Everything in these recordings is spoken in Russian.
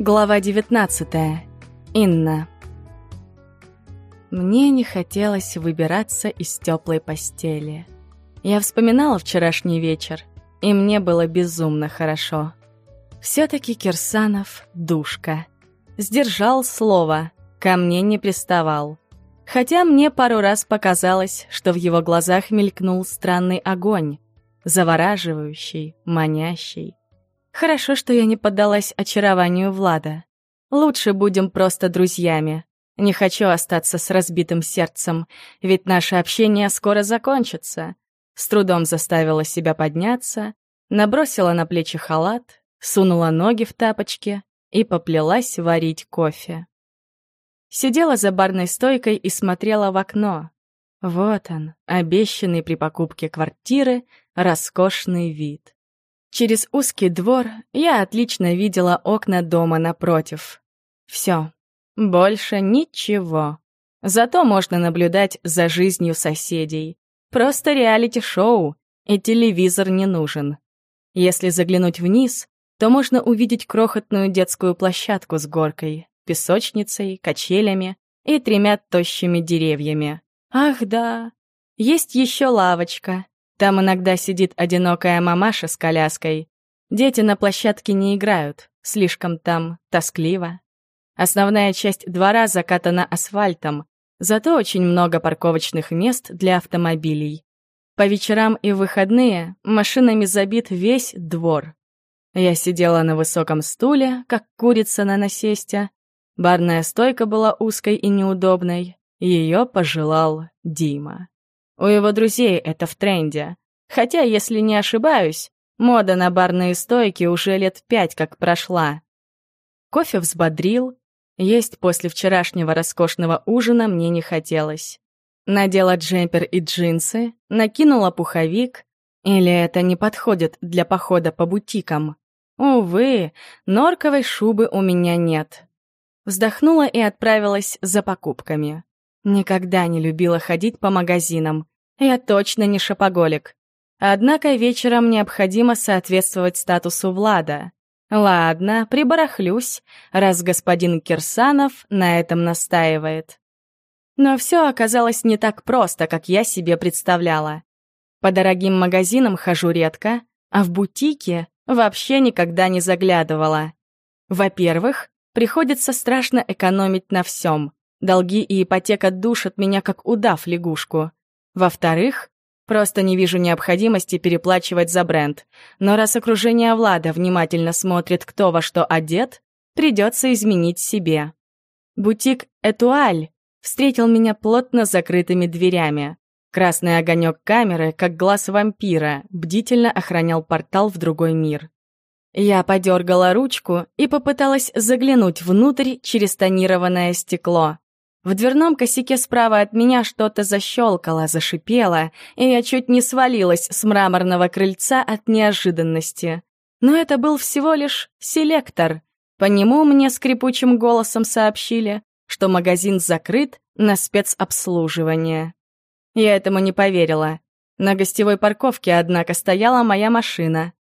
Глава 19. Инна. Мне не хотелось выбираться из теплой постели. Я вспоминала вчерашний вечер, и мне было безумно хорошо. Все-таки Кирсанов — душка. Сдержал слово, ко мне не приставал. Хотя мне пару раз показалось, что в его глазах мелькнул странный огонь, завораживающий, манящий. Хорошо, что я не поддалась очарованию Влада. Лучше будем просто друзьями. Не хочу остаться с разбитым сердцем, ведь наше общение скоро закончится. С трудом заставила себя подняться, набросила на плечи халат, сунула ноги в тапочки и поплелась варить кофе. Сидела за барной стойкой и смотрела в окно. Вот он, обещанный при покупке квартиры, роскошный вид. Через узкий двор я отлично видела окна дома напротив. Все, больше ничего. Зато можно наблюдать за жизнью соседей. Просто реалити-шоу, и телевизор не нужен. Если заглянуть вниз, то можно увидеть крохотную детскую площадку с горкой, песочницей, качелями и тремя тощими деревьями. Ах да, есть еще лавочка, там иногда сидит одинокая мамаша с коляской. Дети на площадке не играют, слишком там тоскливо. Основная часть двора закатана асфальтом, зато очень много парковочных мест для автомобилей. По вечерам и выходные машинами забит весь двор. Я сидела на высоком стуле, как курица на насесте. Барная стойка была узкой и неудобной. Ее пожелал Дима. У его друзей это в тренде. Хотя, если не ошибаюсь, мода на барные стойки уже лет пять как прошла. Кофе взбодрил. Есть после вчерашнего роскошного ужина мне не хотелось. Надела джемпер и джинсы, накинула пуховик. Или это не подходит для похода по бутикам? Увы, норковой шубы у меня нет. Вздохнула и отправилась за покупками. Никогда не любила ходить по магазинам. Я точно не шопоголик. Однако вечером необходимо соответствовать статусу Влада. Ладно, прибарахлюсь, раз господин Кирсанов на этом настаивает. Но все оказалось не так просто, как я себе представляла. По дорогим магазинам хожу редко, а в бутике вообще никогда не заглядывала. Во-первых, приходится страшно экономить на всем. Долги и ипотека душат меня, как удав лягушку. Во-вторых, просто не вижу необходимости переплачивать за бренд. Но раз окружение Влада внимательно смотрит, кто во что одет, придется изменить себе. Бутик «Этуаль» встретил меня плотно закрытыми дверями. Красный огонек камеры, как глаз вампира, бдительно охранял портал в другой мир. Я подергала ручку и попыталась заглянуть внутрь через тонированное стекло. В дверном косяке справа от меня что-то защелкало, зашипело, и я чуть не свалилась с мраморного крыльца от неожиданности. Но это был всего лишь селектор. По нему мне скрипучим голосом сообщили, что магазин закрыт на спецобслуживание. Я этому не поверила. На гостевой парковке, однако, стояла моя машина.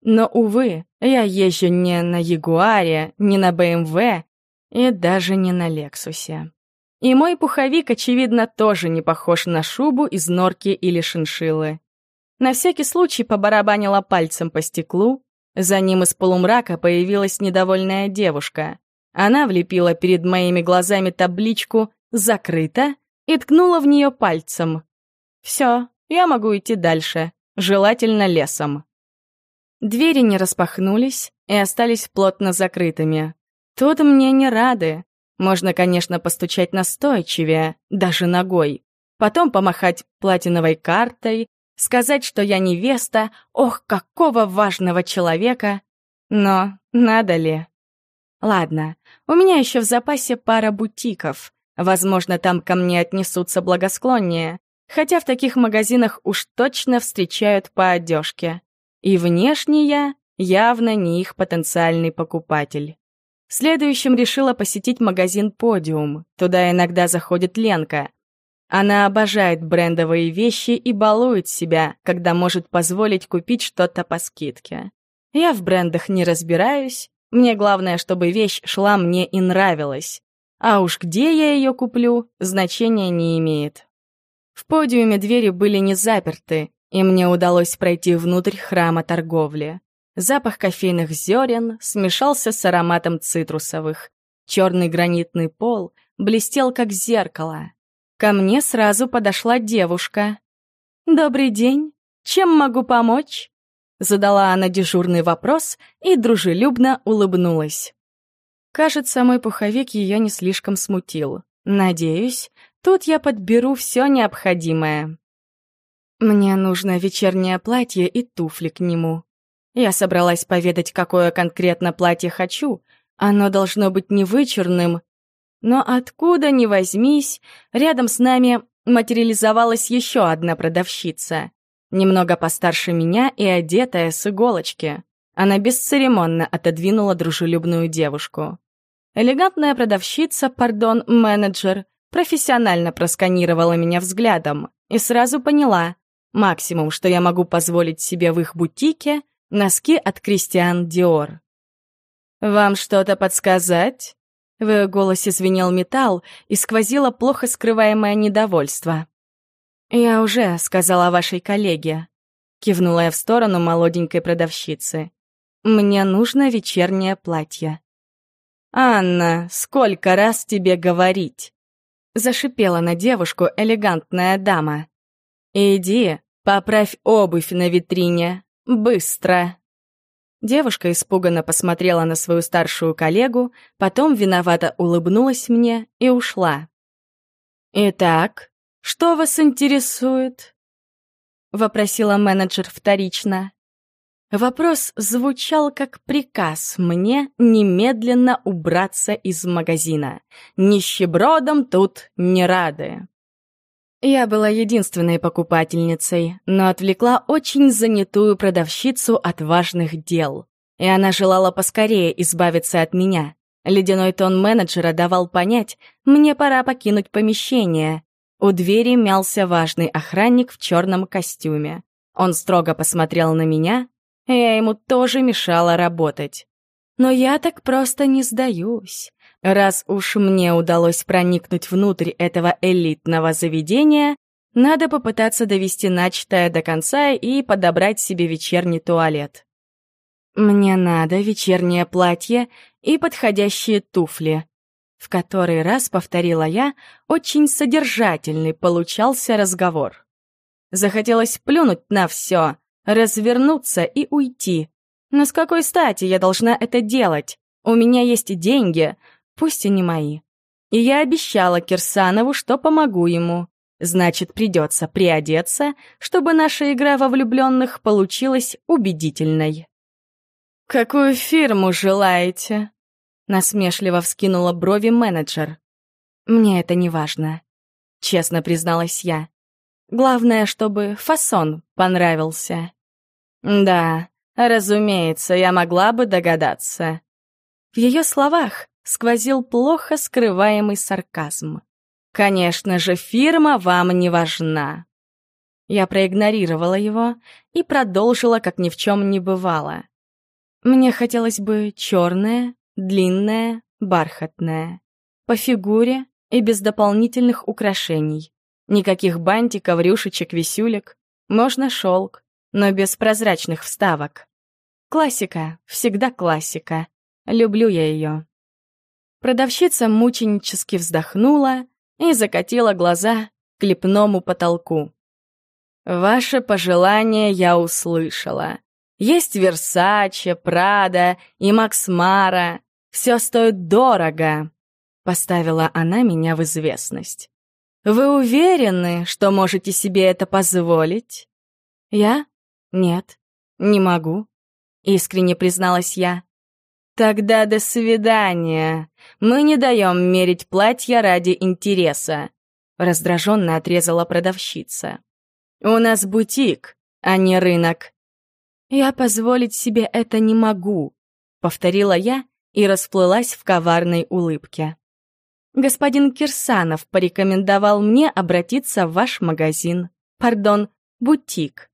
Но, увы, я езжу не на Ягуаре, не на БМВ и даже не на Лексусе. И мой пуховик, очевидно, тоже не похож на шубу из норки или шиншиллы. На всякий случай побарабанила пальцем по стеклу. За ним из полумрака появилась недовольная девушка. Она влепила перед моими глазами табличку «Закрыто» и ткнула в нее пальцем. Все, я могу идти дальше, желательно лесом. Двери не распахнулись и остались плотно закрытыми. Тут мне не рады. Можно, конечно, постучать настойчивее, даже ногой. Потом помахать платиновой картой, сказать, что я невеста, ох, какого важного человека. Но надо ли? Ладно, у меня еще в запасе пара бутиков. Возможно, там ко мне отнесутся благосклоннее. Хотя в таких магазинах уж точно встречают по одежке. И внешне я явно не их потенциальный покупатель. Следующим решила посетить магазин «Подиум». Туда иногда заходит Ленка. Она обожает брендовые вещи и балует себя, когда может позволить купить что-то по скидке. Я в брендах не разбираюсь, Мне главное, чтобы вещь шла мне и нравилась. А уж где я ее куплю, значения не имеет. В подиуме двери были не заперты, и мне удалось пройти внутрь храма торговли. Запах кофейных зерен смешался с ароматом цитрусовых. Черный гранитный пол блестел, как зеркало. Ко мне сразу подошла девушка. «Добрый день. Чем могу помочь?» Задала она дежурный вопрос и дружелюбно улыбнулась. Кажется, мой пуховик ее не слишком смутил. Надеюсь, тут я подберу все необходимое. Мне нужно вечернее платье и туфли к нему. Я собралась поведать, какое конкретно платье хочу. Оно должно быть не вычурным. Но откуда ни возьмись, рядом с нами материализовалась еще одна продавщица немного постарше меня и одетая с иголочки. Она бесцеремонно отодвинула дружелюбную девушку. Элегантная продавщица, пардон, менеджер, профессионально просканировала меня взглядом и сразу поняла, максимум, что я могу позволить себе в их бутике, носки от Кристиан Диор. «Вам что-то подсказать?» В ее голосе звенел металл и сквозило плохо скрываемое недовольство. «Я уже сказала вашей коллеге», — кивнула я в сторону молоденькой продавщицы. «Мне нужно вечернее платье». «Анна, сколько раз тебе говорить?» Зашипела на девушку элегантная дама. «Иди, поправь обувь на витрине. Быстро!» Девушка испуганно посмотрела на свою старшую коллегу, потом виновато улыбнулась мне и ушла. «Итак, «Что вас интересует?» — вопросила менеджер вторично. Вопрос звучал как приказ мне немедленно убраться из магазина. Нищебродом тут не рады. Я была единственной покупательницей, но отвлекла очень занятую продавщицу от важных дел. И она желала поскорее избавиться от меня. Ледяной тон менеджера давал понять, мне пора покинуть помещение. У двери мялся важный охранник в черном костюме. Он строго посмотрел на меня, и я ему тоже мешала работать. Но я так просто не сдаюсь. Раз уж мне удалось проникнуть внутрь этого элитного заведения, надо попытаться довести начатое до конца и подобрать себе вечерний туалет. Мне надо вечернее платье и подходящие туфли. В который раз повторила я, очень содержательный получался разговор. Захотелось плюнуть на все, развернуться и уйти. Но с какой стати я должна это делать? У меня есть деньги, пусть и не мои. И я обещала Кирсанову, что помогу ему. Значит, придется приодеться, чтобы наша игра во влюбленных получилась убедительной. «Какую фирму желаете?» Насмешливо вскинула брови менеджер. «Мне это не важно», — честно призналась я. «Главное, чтобы фасон понравился». «Да, разумеется, я могла бы догадаться». В ее словах сквозил плохо скрываемый сарказм. «Конечно же, фирма вам не важна». Я проигнорировала его и продолжила, как ни в чем не бывало. Мне хотелось бы черное, длинная, бархатная, по фигуре и без дополнительных украшений. Никаких бантиков, рюшечек, висюлек. Можно шелк, но без прозрачных вставок. Классика, всегда классика. Люблю я ее. Продавщица мученически вздохнула и закатила глаза к лепному потолку. «Ваше пожелание я услышала. Есть Версаче, Прада и Макс Мара. Все стоит дорого», — поставила она меня в известность. «Вы уверены, что можете себе это позволить?» «Я? Нет, не могу», — искренне призналась я. «Тогда до свидания. Мы не даем мерить платья ради интереса», — раздраженно отрезала продавщица. «У нас бутик, а не рынок. «Я позволить себе это не могу», — повторила я и расплылась в коварной улыбке. «Господин Кирсанов порекомендовал мне обратиться в ваш магазин, пардон, бутик.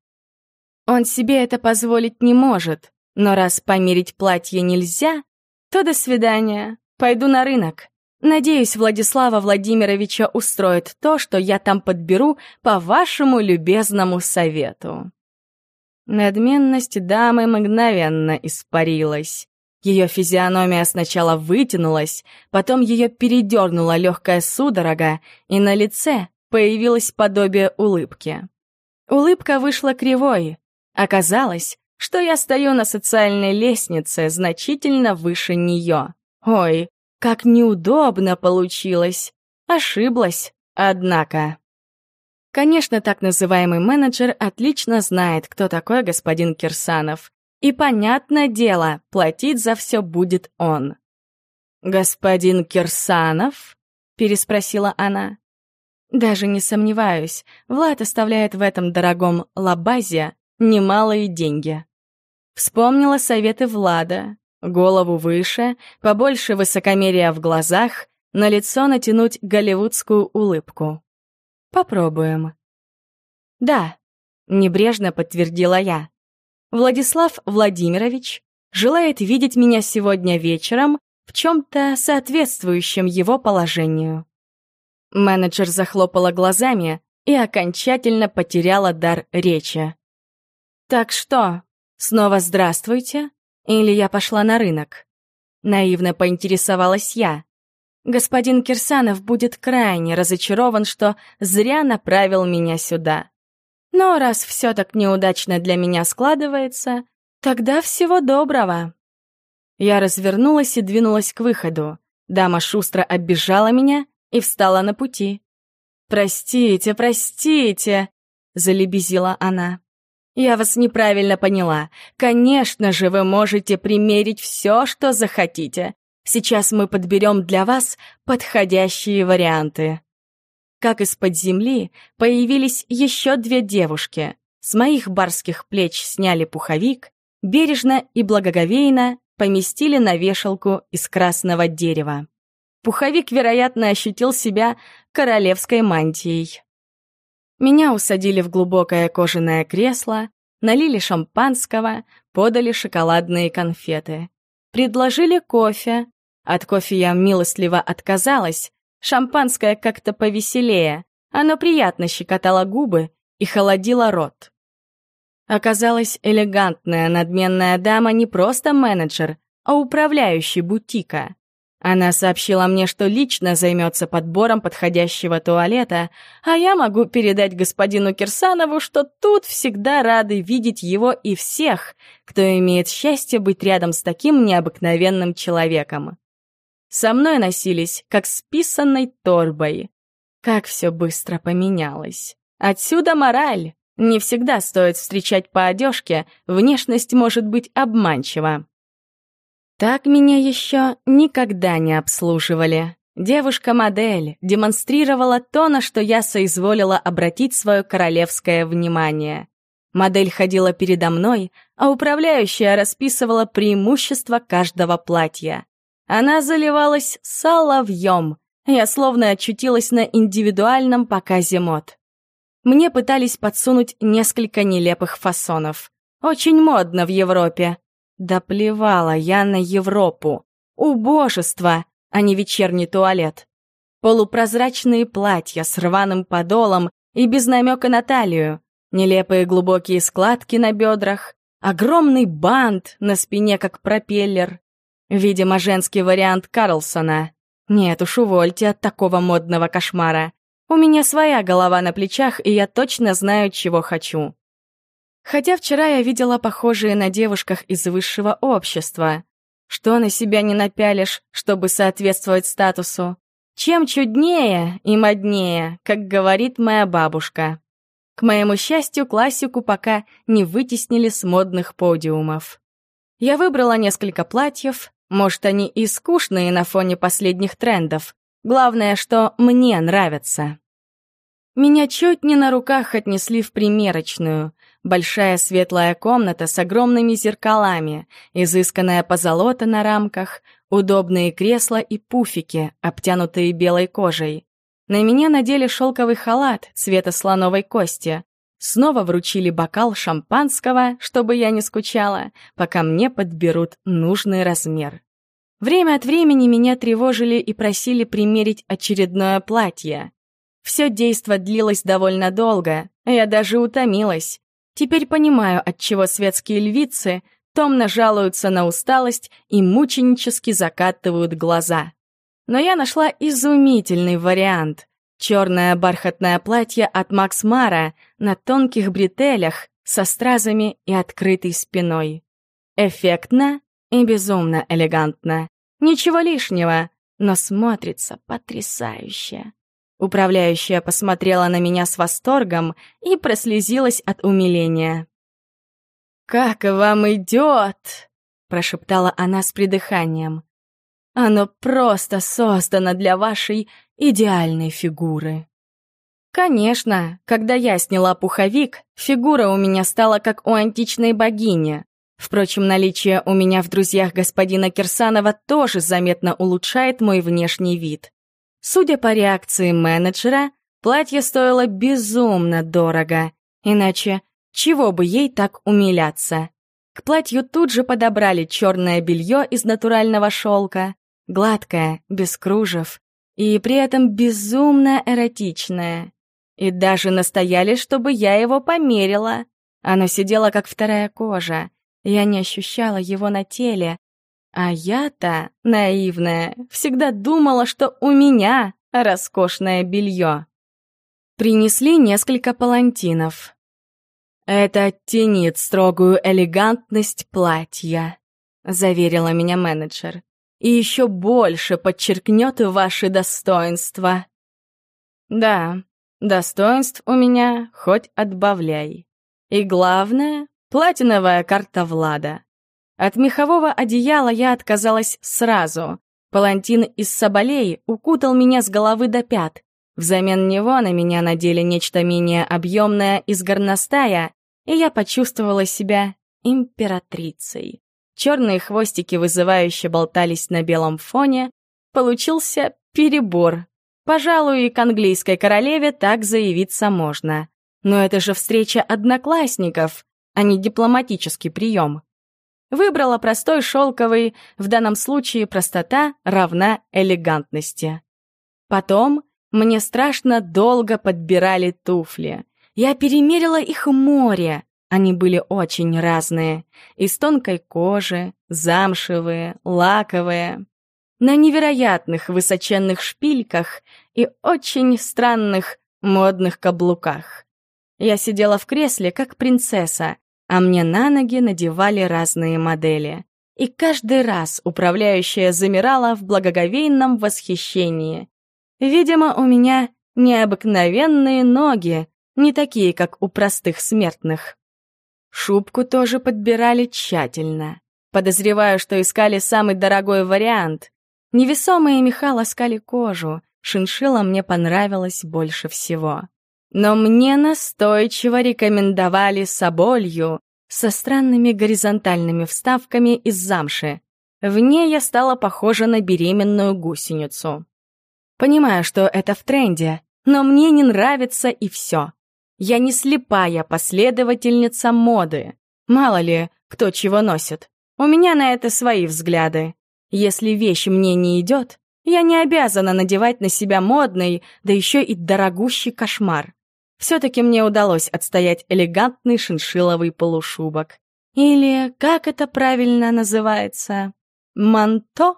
Он себе это позволить не может, но раз померить платье нельзя, то до свидания. Пойду на рынок. Надеюсь, Владислава Владимировича устроит то, что я там подберу по вашему любезному совету». Надменность дамы мгновенно испарилась. Ее физиономия сначала вытянулась, потом ее передернула легкая судорога, и на лице появилось подобие улыбки. Улыбка вышла кривой. Оказалось, что я стою на социальной лестнице значительно выше нее. Ой, как неудобно получилось. Ошиблась, однако. Конечно, так называемый менеджер отлично знает, кто такой господин Кирсанов. И, понятное дело, платить за все будет он. «Господин Кирсанов?» — переспросила она. Даже не сомневаюсь, Влад оставляет в этом дорогом лабазе немалые деньги. Вспомнила советы Влада. Голову выше, побольше высокомерия в глазах, на лицо натянуть голливудскую улыбку. Попробуем. Да, небрежно подтвердила я. Владислав Владимирович желает видеть меня сегодня вечером в чем-то соответствующем его положению. Менеджер захлопала глазами и окончательно потеряла дар речи. «Так что, снова здравствуйте? Или я пошла на рынок?» Наивно поинтересовалась я. Господин Кирсанов будет крайне разочарован, что зря направил меня сюда. Но раз все так неудачно для меня складывается, тогда всего доброго. Я развернулась и двинулась к выходу. Дама шустро оббежала меня и встала на пути. «Простите, простите!» — залебезила она. «Я вас неправильно поняла. Конечно же, вы можете примерить все, что захотите. Сейчас мы подберем для вас подходящие варианты». Как из-под земли появились еще две девушки. С моих барских плеч сняли пуховик, бережно и благоговейно поместили на вешалку из красного дерева. Пуховик, вероятно, ощутил себя королевской мантией. Меня усадили в глубокое кожаное кресло, налили шампанского, подали шоколадные конфеты. Предложили кофе. От кофе я милостливо отказалась, Шампанское как-то повеселее. Оно приятно щекотало губы и холодило рот. Оказалось, элегантная надменная дама не просто менеджер, а управляющий бутика. Она сообщила мне, что лично займется подбором подходящего туалета, а я могу передать господину Кирсанову, что тут всегда рады видеть его и всех, кто имеет счастье быть рядом с таким необыкновенным человеком. Со мной носились, как с писанной торбой. Как все быстро поменялось. Отсюда мораль. Не всегда стоит встречать по одежке, внешность может быть обманчива. Так меня еще никогда не обслуживали. Девушка-модель демонстрировала то, на что я соизволила обратить свое королевское внимание. Модель ходила передо мной, а управляющая расписывала преимущества каждого платья. Она заливалась соловьем. Я словно очутилась на индивидуальном показе мод. Мне пытались подсунуть несколько нелепых фасонов. Очень модно в Европе. Да плевала я на Европу. Убожество, а не вечерний туалет. Полупрозрачные платья с рваным подолом и без намека на талию, нелепые глубокие складки на бедрах, огромный бант на спине, как пропеллер, Видимо, женский вариант Карлсона. Нет уж, увольте от такого модного кошмара. У меня своя голова на плечах, и я точно знаю, чего хочу. Хотя вчера я видела похожие на девушках из высшего общества. Что на себя не напялишь, чтобы соответствовать статусу? Чем чуднее и моднее, как говорит моя бабушка. К моему счастью, классику пока не вытеснили с модных подиумов. Я выбрала несколько платьев, может, они и скучные на фоне последних трендов. Главное, что мне нравятся. Меня чуть не на руках отнесли в примерочную. Большая светлая комната с огромными зеркалами, изысканная позолота на рамках, удобные кресла и пуфики, обтянутые белой кожей. На меня надели шелковый халат цвета слоновой кости. Снова вручили бокал шампанского, чтобы я не скучала, пока мне подберут нужный размер. Время от времени меня тревожили и просили примерить очередное платье. Все действо длилось довольно долго, я даже утомилась. Теперь понимаю, отчего светские львицы томно жалуются на усталость и мученически закатывают глаза. Но я нашла изумительный вариант. Черное бархатное платье от Макс Мара на тонких бретелях со стразами и открытой спиной. Эффектно и безумно элегантно. Ничего лишнего, но смотрится потрясающе. Управляющая посмотрела на меня с восторгом и прослезилась от умиления. «Как вам идет!» — прошептала она с придыханием. «Оно просто создано для вашей идеальной фигуры». Конечно, когда я сняла пуховик, фигура у меня стала как у античной богини. Впрочем, наличие у меня в друзьях господина Кирсанова тоже заметно улучшает мой внешний вид. Судя по реакции менеджера, платье стоило безумно дорого, иначе чего бы ей так умиляться? К платью тут же подобрали черное белье из натурального шелка, гладкое, без кружев, и при этом безумно эротичное. И даже настояли, чтобы я его померила. Оно сидело как вторая кожа, я не ощущала его на теле. А я-то, наивная, всегда думала, что у меня роскошное белье. Принесли несколько палантинов. «Это оттенит строгую элегантность платья», — заверила меня менеджер. «И еще больше подчеркнет ваши достоинства». «Да, достоинств у меня хоть отбавляй. И главное, Платиновая карта Влада. От мехового одеяла я отказалась сразу. Палантин из соболей укутал меня с головы до пят. Взамен него на меня надели нечто менее объемное из горностая, и я почувствовала себя императрицей. Черные хвостики вызывающе болтались на белом фоне. Получился перебор. Пожалуй, и к английской королеве так заявиться можно. Но это же встреча одноклассников а не дипломатический прием. Выбрала простой шелковый, в данном случае простота равна элегантности. Потом мне страшно долго подбирали туфли. Я перемерила их море. Они были очень разные. Из тонкой кожи, замшевые, лаковые. На невероятных высоченных шпильках и очень странных модных каблуках. Я сидела в кресле, как принцесса, а мне на ноги надевали разные модели. И каждый раз управляющая замирала в благоговейном восхищении. Видимо, у меня необыкновенные ноги, не такие, как у простых смертных. Шубку тоже подбирали тщательно. Подозреваю, что искали самый дорогой вариант. Невесомые меха ласкали кожу, шиншила мне понравилась больше всего. Но мне настойчиво рекомендовали соболью со странными горизонтальными вставками из замши. В ней я стала похожа на беременную гусеницу. Понимаю, что это в тренде, но мне не нравится и все. Я не слепая последовательница моды. Мало ли, кто чего носит. У меня на это свои взгляды. Если вещь мне не идет, я не обязана надевать на себя модный, да еще и дорогущий кошмар. Все-таки мне удалось отстоять элегантный шиншиловый полушубок. Или, как это правильно называется, манто?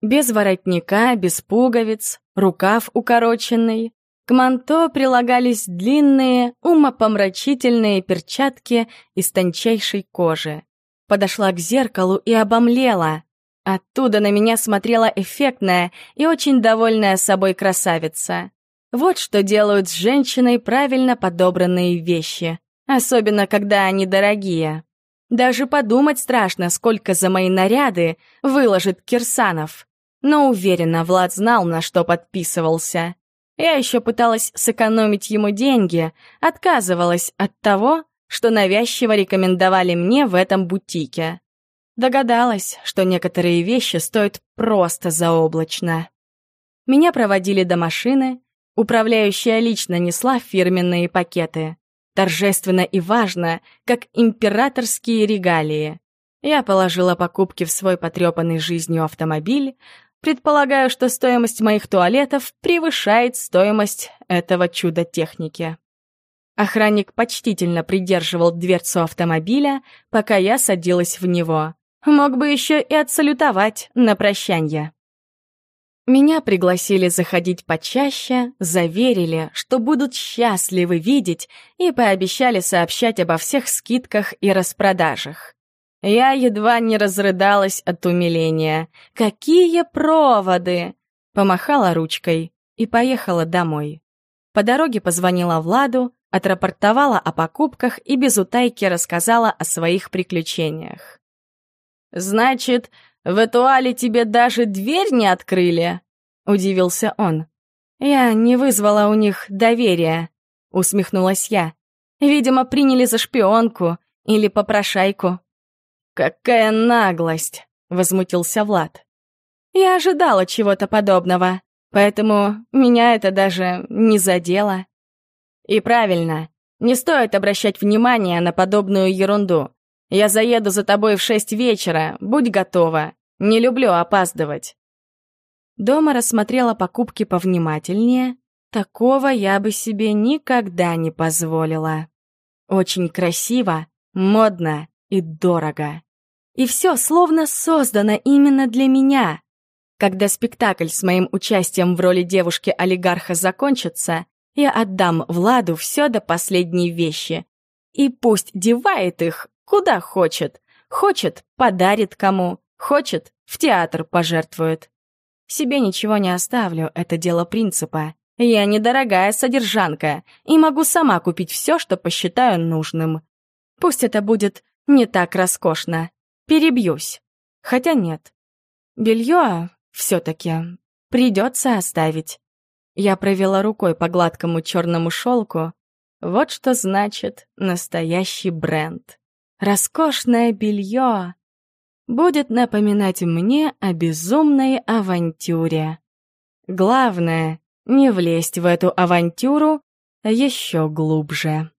Без воротника, без пуговиц, рукав укороченный. К манто прилагались длинные, умопомрачительные перчатки из тончайшей кожи. Подошла к зеркалу и обомлела. Оттуда на меня смотрела эффектная и очень довольная собой красавица. Вот что делают с женщиной правильно подобранные вещи, особенно когда они дорогие. Даже подумать страшно, сколько за мои наряды выложит Кирсанов. Но уверена, Влад знал, на что подписывался. Я еще пыталась сэкономить ему деньги, отказывалась от того, что навязчиво рекомендовали мне в этом бутике. Догадалась, что некоторые вещи стоят просто заоблачно. Меня проводили до машины, Управляющая лично несла фирменные пакеты. Торжественно и важно, как императорские регалии. Я положила покупки в свой потрепанный жизнью автомобиль, предполагаю, что стоимость моих туалетов превышает стоимость этого чуда техники. Охранник почтительно придерживал дверцу автомобиля, пока я садилась в него. Мог бы еще и отсалютовать на прощанье. Меня пригласили заходить почаще, заверили, что будут счастливы видеть и пообещали сообщать обо всех скидках и распродажах. Я едва не разрыдалась от умиления. «Какие проводы!» Помахала ручкой и поехала домой. По дороге позвонила Владу, отрапортовала о покупках и без утайки рассказала о своих приключениях. «Значит, в Этуале тебе даже дверь не открыли?» — удивился он. «Я не вызвала у них доверия», — усмехнулась я. «Видимо, приняли за шпионку или попрошайку». «Какая наглость!» — возмутился Влад. «Я ожидала чего-то подобного, поэтому меня это даже не задело». «И правильно, не стоит обращать внимание на подобную ерунду. Я заеду за тобой в шесть вечера, будь готова. Не люблю опаздывать». Дома рассмотрела покупки повнимательнее. Такого я бы себе никогда не позволила. Очень красиво, модно и дорого. И все словно создано именно для меня. Когда спектакль с моим участием в роли девушки-олигарха закончится, я отдам Владу все до последней вещи. И пусть девает их Куда хочет. Хочет — подарит кому. Хочет — в театр пожертвует. Себе ничего не оставлю, это дело принципа. Я недорогая содержанка и могу сама купить все, что посчитаю нужным. Пусть это будет не так роскошно. Перебьюсь. Хотя нет. Белье все-таки придется оставить. Я провела рукой по гладкому черному шелку. Вот что значит настоящий бренд. Роскошное белье будет напоминать мне о безумной авантюре. Главное — не влезть в эту авантюру еще глубже.